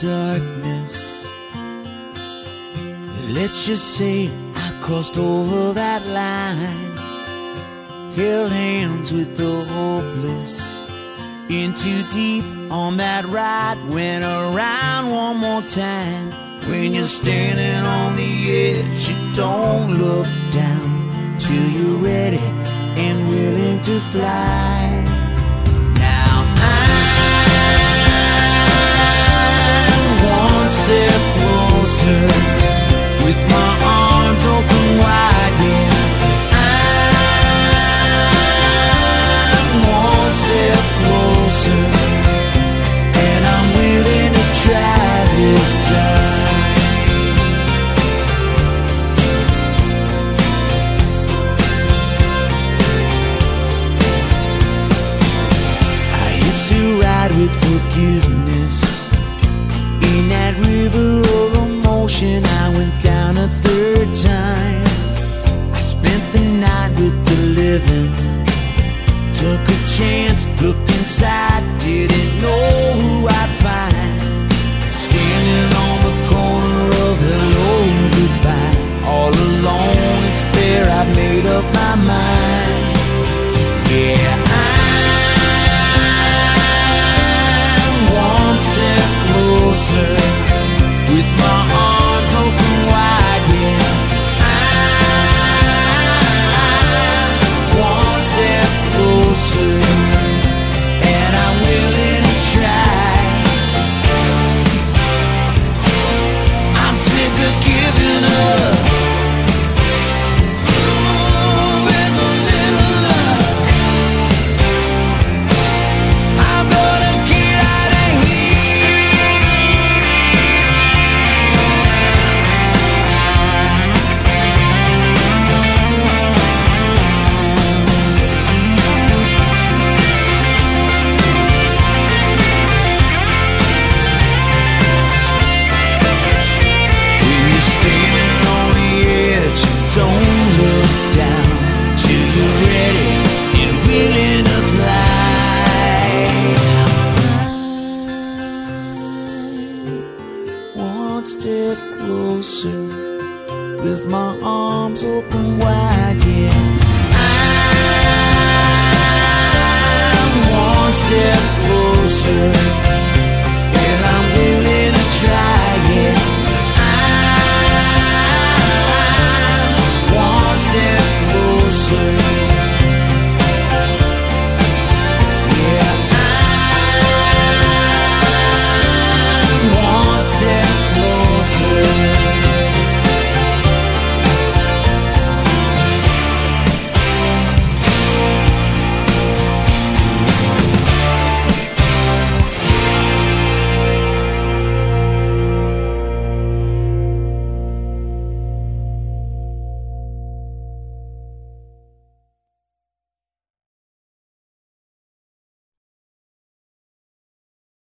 darkness. Let's just say I crossed over that line. Held hands with the hopeless. In too deep on that ride. Went around one more time. When you're standing on the edge, you don't look down till you're ready and willing to fly. With forgiveness. In that river of emotion, I went down with my arms open wide, yeah.